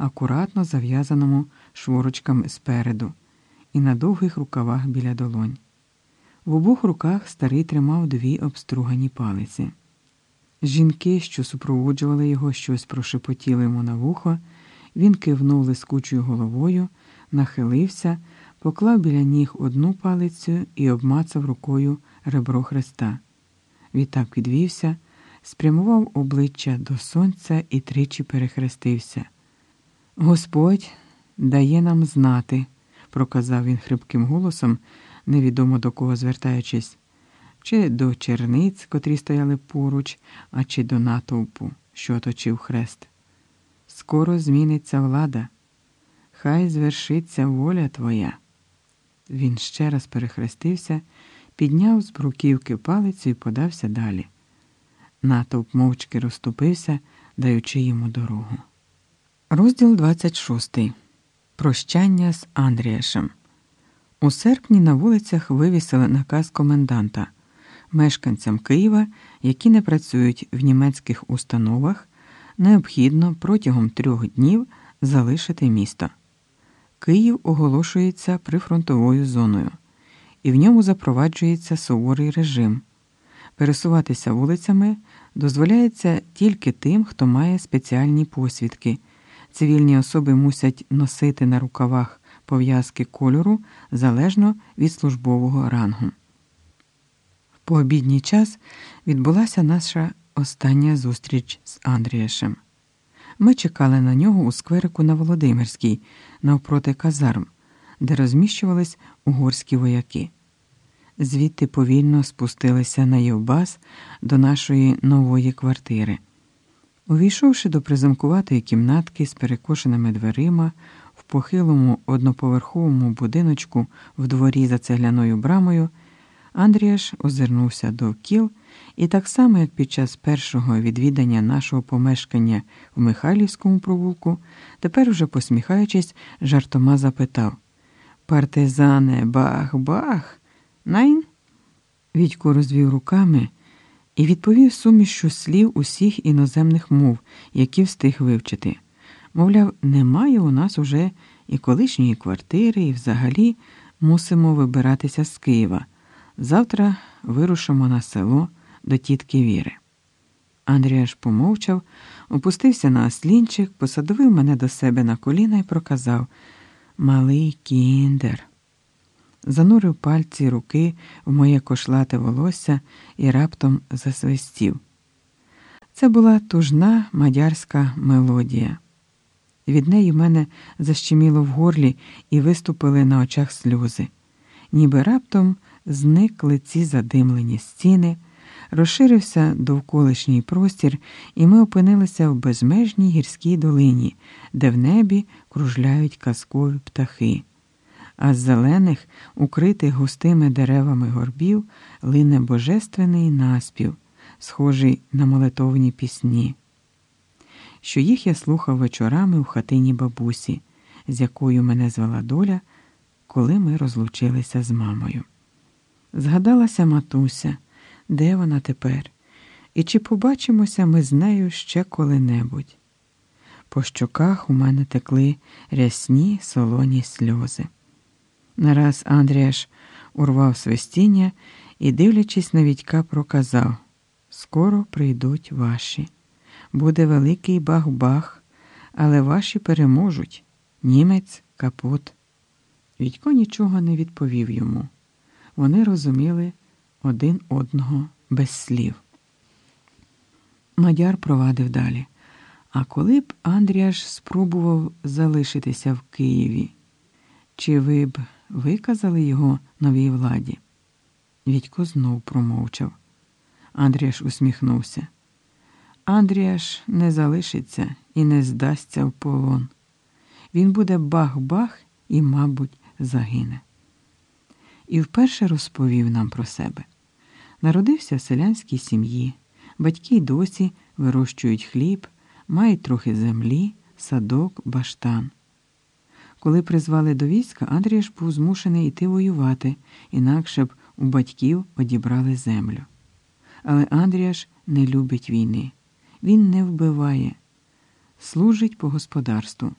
акуратно зав'язаному шворочками спереду, і на довгих рукавах біля долонь. В обох руках старий тримав дві обстругані палиці. Жінки, що супроводжували його, щось прошепотіли йому на вухо, він кивнув лискучою головою, нахилився, поклав біля ніг одну палицю і обмацав рукою ребро хреста. Відтак підвівся, спрямував обличчя до сонця і тричі перехрестився. Господь дає нам знати, проказав він хрипким голосом, невідомо до кого звертаючись, чи до черниць, котрі стояли поруч, а чи до натовпу, що оточив хрест. Скоро зміниться влада, хай звершиться воля твоя. Він ще раз перехрестився, підняв з бруківки палицю і подався далі. Натовп мовчки розступився, даючи йому дорогу. Розділ 26. Прощання з Андріашем. У серпні на вулицях вивісили наказ коменданта мешканцям Києва, які не працюють в німецьких установах, необхідно протягом трьох днів залишити місто. Київ оголошується прифронтовою зоною, і в ньому запроваджується суворий режим. Пересуватися вулицями дозволяється тільки тим, хто має спеціальні посвідки. Цивільні особи мусять носити на рукавах пов'язки кольору залежно від службового рангу. В пообідній час відбулася наша остання зустріч з Андрієшем. Ми чекали на нього у скверику на Володимирській, навпроти казарм, де розміщувались угорські вояки. Звідти повільно спустилися на Євбас до нашої нової квартири. Увійшовши до приземкуватої кімнатки з перекошеними дверима в похилому одноповерховому будиночку в дворі за цегляною брамою, Андріаш озирнувся до кіл і так само, як під час першого відвідання нашого помешкання в Михайлівському провулку, тепер уже посміхаючись, жартома запитав Партизане, бах-бах, найн? Відько розвів руками і відповів сумішю слів усіх іноземних мов, які встиг вивчити. Мовляв, немає у нас уже і колишньої квартири, і взагалі мусимо вибиратися з Києва. Завтра вирушимо на село до тітки Віри. Андріаш помовчав, опустився на ослінчик, посадовив мене до себе на коліна і проказав Малий кіндер. Занурив пальці руки в моє кошлате волосся і раптом засвистів. Це була тужна мадярська мелодія. Від неї мене защеміло в горлі і виступили на очах сльози, ніби раптом зникли ці задимлені стіни, розширився довколишній простір, і ми опинилися в безмежній гірській долині, де в небі кружляють казкові птахи. А з зелених, укритих густими деревами горбів, лине божественний наспів, схожий на молитовні пісні, що їх я слухав вечорами в хатині бабусі, з якою мене звела доля, коли ми розлучилися з мамою. Згадалася матуся, де вона тепер, і чи побачимося ми з нею ще коли-небудь. По щоках у мене текли рясні солоні сльози. Нараз Андріаш урвав свистіння і, дивлячись на Вітька, проказав Скоро прийдуть ваші. Буде великий бах-бах, але ваші переможуть. Німець капут. Вітько нічого не відповів йому. Вони розуміли один одного без слів. Мадяр провадив далі. А коли б Андріаш спробував залишитися в Києві, чи ви б виказали його новій владі? Відько знов промовчав. Андріаш усміхнувся. Андріаш не залишиться і не здасться в полон. Він буде бах-бах і, мабуть, загине. І вперше розповів нам про себе. Народився в селянській сім'ї, батьки й досі вирощують хліб, мають трохи землі, садок, баштан. Коли призвали до війська, Андрій був змушений йти воювати, інакше б у батьків одібрали землю. Але Андріаш не любить війни. Він не вбиває, служить по господарству.